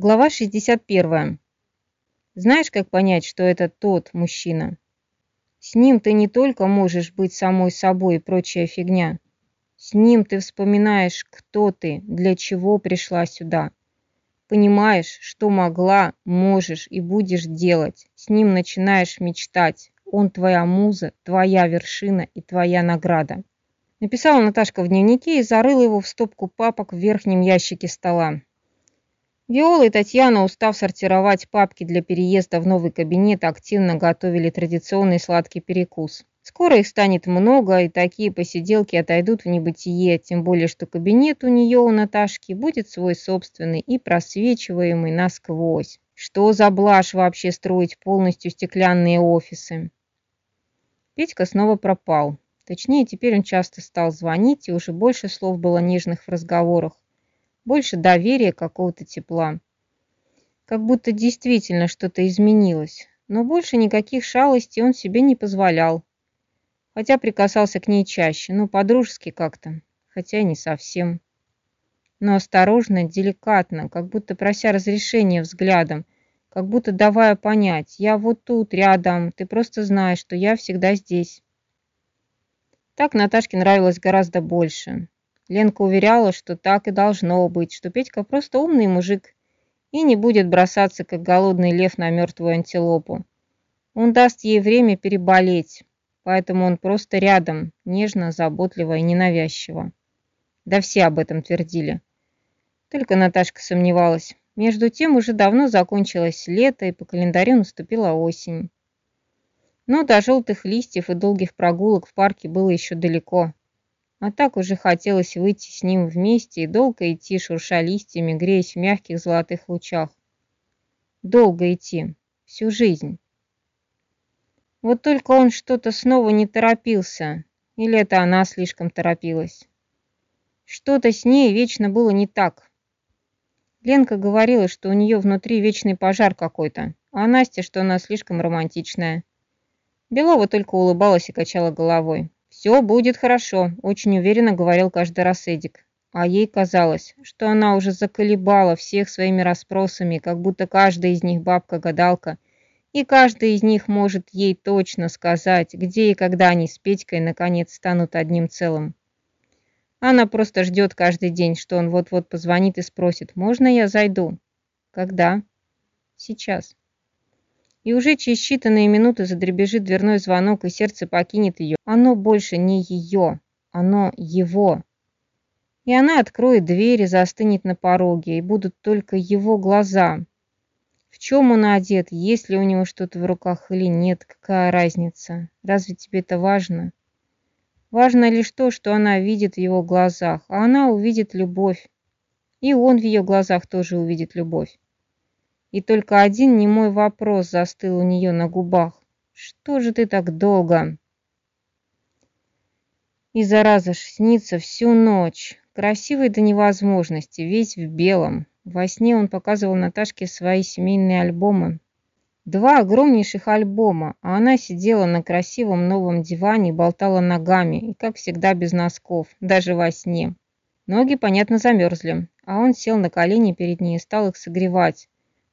Глава 61. Знаешь, как понять, что это тот мужчина? С ним ты не только можешь быть самой собой и прочая фигня. С ним ты вспоминаешь, кто ты, для чего пришла сюда. Понимаешь, что могла, можешь и будешь делать. С ним начинаешь мечтать. Он твоя муза, твоя вершина и твоя награда. Написала Наташка в дневнике и зарыла его в стопку папок в верхнем ящике стола. Виола и Татьяна, устав сортировать папки для переезда в новый кабинет, активно готовили традиционный сладкий перекус. Скоро их станет много, и такие посиделки отойдут в небытие, тем более, что кабинет у нее, у Наташки, будет свой собственный и просвечиваемый насквозь. Что за блажь вообще строить полностью стеклянные офисы? Петька снова пропал. Точнее, теперь он часто стал звонить, и уже больше слов было нежных в разговорах больше доверия, какого-то тепла. Как будто действительно что-то изменилось, но больше никаких шалостей он себе не позволял. Хотя прикасался к ней чаще, ну, по-дружески как-то, хотя и не совсем. Но осторожно, деликатно, как будто прося разрешения взглядом, как будто давая понять, я вот тут, рядом, ты просто знаешь, что я всегда здесь. Так Наташке нравилось гораздо больше. Ленка уверяла, что так и должно быть, что Петька просто умный мужик и не будет бросаться, как голодный лев на мертвую антилопу. Он даст ей время переболеть, поэтому он просто рядом, нежно, заботливо и ненавязчиво. Да все об этом твердили. Только Наташка сомневалась. Между тем уже давно закончилось лето, и по календарю наступила осень. Но до желтых листьев и долгих прогулок в парке было еще далеко. А так уже хотелось выйти с ним вместе и долго идти, шурша листьями, греясь в мягких золотых лучах. Долго идти, всю жизнь. Вот только он что-то снова не торопился, или это она слишком торопилась. Что-то с ней вечно было не так. Ленка говорила, что у нее внутри вечный пожар какой-то, а Настя, что она слишком романтичная. Белова только улыбалась и качала головой. «Все будет хорошо», – очень уверенно говорил каждый раз Эдик. А ей казалось, что она уже заколебала всех своими расспросами, как будто каждая из них бабка-гадалка, и каждый из них может ей точно сказать, где и когда они с Петькой наконец станут одним целым. Она просто ждет каждый день, что он вот-вот позвонит и спросит, «Можно я зайду?» «Когда?» «Сейчас» и уже через считанные минуты задребежит дверной звонок, и сердце покинет ее. Оно больше не ее, оно его. И она откроет дверь и застынет на пороге, и будут только его глаза. В чем он одет, есть ли у него что-то в руках или нет, какая разница? Разве тебе это важно? Важно лишь то, что она видит в его глазах, а она увидит любовь. И он в ее глазах тоже увидит любовь. И только один немой вопрос застыл у нее на губах. «Что же ты так долго?» И зараза ж снится всю ночь. Красивый до невозможности, весь в белом. Во сне он показывал Наташке свои семейные альбомы. Два огромнейших альбома, а она сидела на красивом новом диване, болтала ногами, и, как всегда, без носков, даже во сне. Ноги, понятно, замерзли, а он сел на колени перед ней и стал их согревать,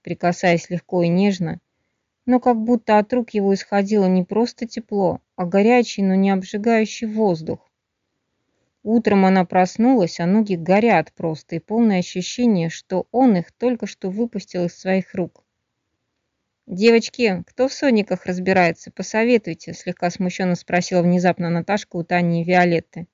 прикасаясь легко и нежно, но как будто от рук его исходило не просто тепло, а горячий, но не обжигающий воздух. Утром она проснулась, а ноги горят просто, и полное ощущение, что он их только что выпустил из своих рук. «Девочки, кто в сонниках разбирается? Посоветуйте», слегка смущенно спросила внезапно Наташка у Тани и Виолетты.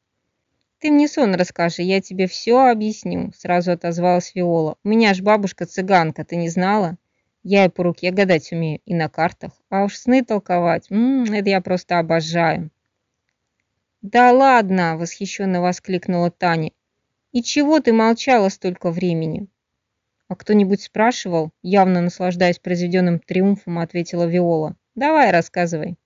«Ты мне сон расскажи, я тебе все объясню», сразу отозвалась Виола. «У меня ж бабушка цыганка, ты не знала? Я и по руке гадать умею, и на картах. А уж сны толковать, м -м, это я просто обожаю». «Да ладно!» – восхищенно воскликнула Таня. «И чего ты молчала столько времени?» «А кто-нибудь спрашивал?» – явно наслаждаясь произведенным триумфом, ответила Виола. «Давай, рассказывай».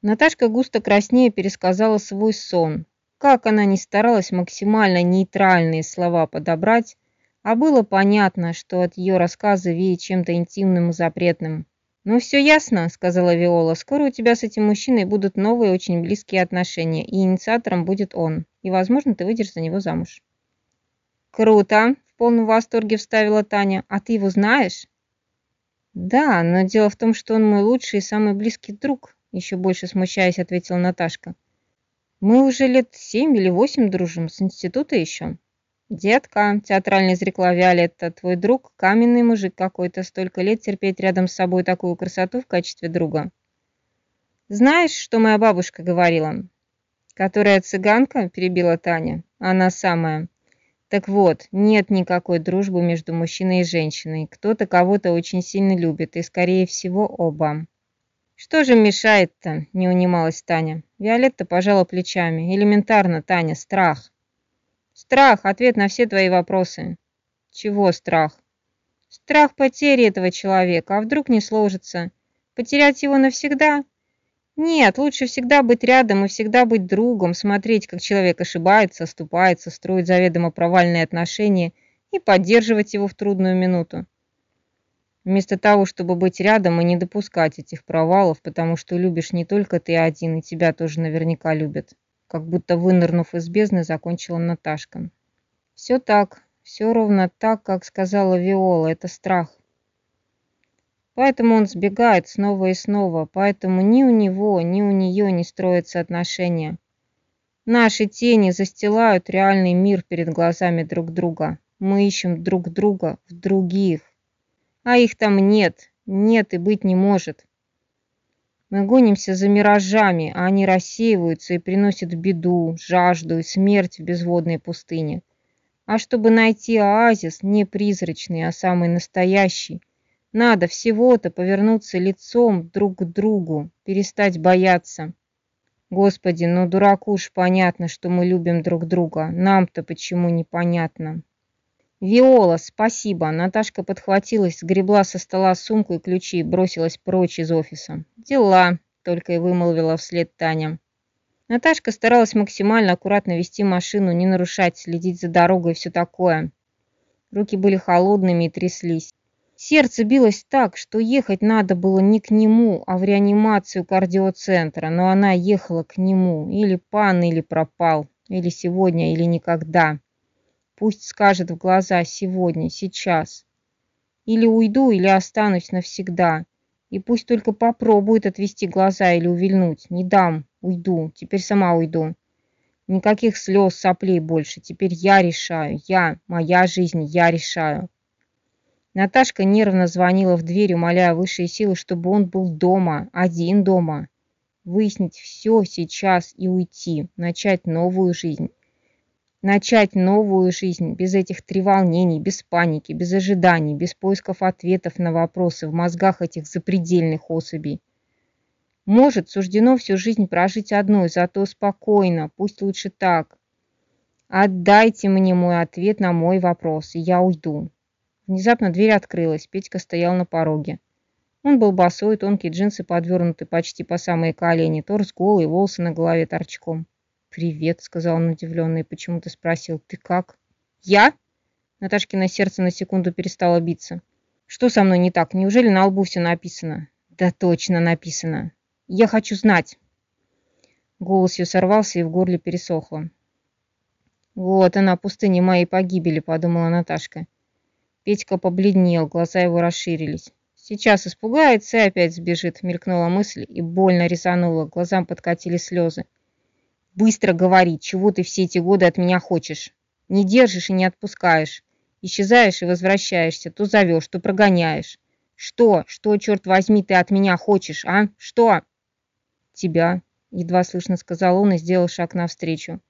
Наташка густо краснее пересказала свой сон, как она ни старалась максимально нейтральные слова подобрать, а было понятно, что от ее рассказа веет чем-то интимным и запретным. «Ну все ясно», — сказала Виола, — «скоро у тебя с этим мужчиной будут новые очень близкие отношения, и инициатором будет он, и, возможно, ты выйдешь за него замуж». «Круто!» — полном восторге вставила Таня. «А ты его знаешь?» «Да, но дело в том, что он мой лучший и самый близкий друг», еще больше смущаясь, ответила Наташка. «Мы уже лет семь или восемь дружим, с института еще». «Детка», – театрально изрекла Виолетта, – «твой друг – каменный мужик какой-то, столько лет терпеть рядом с собой такую красоту в качестве друга». «Знаешь, что моя бабушка говорила?» «Которая цыганка?» – перебила Таня. «Она самая». Так вот, нет никакой дружбы между мужчиной и женщиной. Кто-то кого-то очень сильно любит, и, скорее всего, оба. «Что же мешает-то?» – не унималась Таня. Виолетта пожала плечами. «Элементарно, Таня, страх». Страх – ответ на все твои вопросы. Чего страх? Страх потери этого человека, а вдруг не сложится? Потерять его навсегда? Нет, лучше всегда быть рядом и всегда быть другом, смотреть, как человек ошибается, оступается, строит заведомо провальные отношения и поддерживать его в трудную минуту. Вместо того, чтобы быть рядом и не допускать этих провалов, потому что любишь не только ты один, и тебя тоже наверняка любят как будто вынырнув из бездны, закончила Наташка. Все так, все ровно так, как сказала Виола, это страх. Поэтому он сбегает снова и снова, поэтому ни у него, ни у нее не строятся отношения. Наши тени застилают реальный мир перед глазами друг друга. Мы ищем друг друга в других. А их там нет, нет и быть не может. Мы гонимся за миражами, а они рассеиваются и приносят беду, жажду и смерть в безводной пустыне. А чтобы найти оазис, не призрачный, а самый настоящий, надо всего-то повернуться лицом друг к другу, перестать бояться. Господи, ну дураку уж понятно, что мы любим друг друга. Нам-то почему непонятно? «Виола, спасибо!» Наташка подхватилась, сгребла со стола сумку и ключи и бросилась прочь из офиса. «Дела!» – только и вымолвила вслед Таня. Наташка старалась максимально аккуратно вести машину, не нарушать, следить за дорогой и все такое. Руки были холодными и тряслись. Сердце билось так, что ехать надо было не к нему, а в реанимацию кардиоцентра, но она ехала к нему. Или пан, или пропал, или сегодня, или никогда. Пусть скажет в глаза сегодня, сейчас. Или уйду, или останусь навсегда. И пусть только попробует отвести глаза или увильнуть. Не дам, уйду, теперь сама уйду. Никаких слез, соплей больше. Теперь я решаю. Я, моя жизнь, я решаю. Наташка нервно звонила в дверь, умоляя высшие силы, чтобы он был дома, один дома. Выяснить все сейчас и уйти, начать новую жизнь. Начать новую жизнь без этих треволнений, без паники, без ожиданий, без поисков ответов на вопросы в мозгах этих запредельных особей. Может, суждено всю жизнь прожить одной, зато спокойно, пусть лучше так. Отдайте мне мой ответ на мой вопрос, и я уйду. Внезапно дверь открылась, Петька стоял на пороге. Он был босой, тонкие джинсы подвернуты почти по самые колени, торс голый, волосы на голове торчком. «Привет», — сказал он удивленно и почему-то спросил, «ты как?» «Я?» Наташкино сердце на секунду перестало биться. «Что со мной не так? Неужели на лбу все написано?» «Да точно написано. Я хочу знать». Голос ее сорвался и в горле пересохло. «Вот она, пустыня моей погибели», — подумала Наташка. Петька побледнел, глаза его расширились. «Сейчас испугается и опять сбежит», — мелькнула мысль и больно резанула, глазам подкатили слезы. Быстро говори, чего ты все эти годы от меня хочешь. Не держишь и не отпускаешь. Исчезаешь и возвращаешься, то зовешь, то прогоняешь. Что, что, черт возьми, ты от меня хочешь, а? Что? Тебя, едва слышно сказал он и сделал шаг навстречу.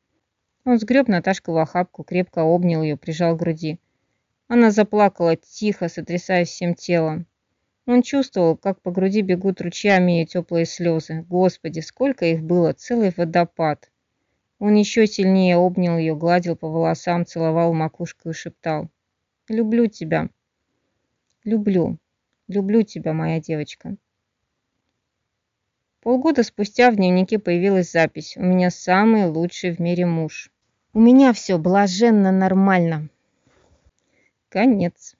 Он сгреб Наташку в охапку, крепко обнял ее, прижал к груди. Она заплакала тихо, сотрясаясь всем телом. Он чувствовал, как по груди бегут ручьями ее теплые слезы. Господи, сколько их было, целый водопад. Он еще сильнее обнял ее, гладил по волосам, целовал макушку и шептал. «Люблю тебя. Люблю. Люблю тебя, моя девочка». Полгода спустя в дневнике появилась запись «У меня самый лучший в мире муж». «У меня все блаженно нормально». Конец.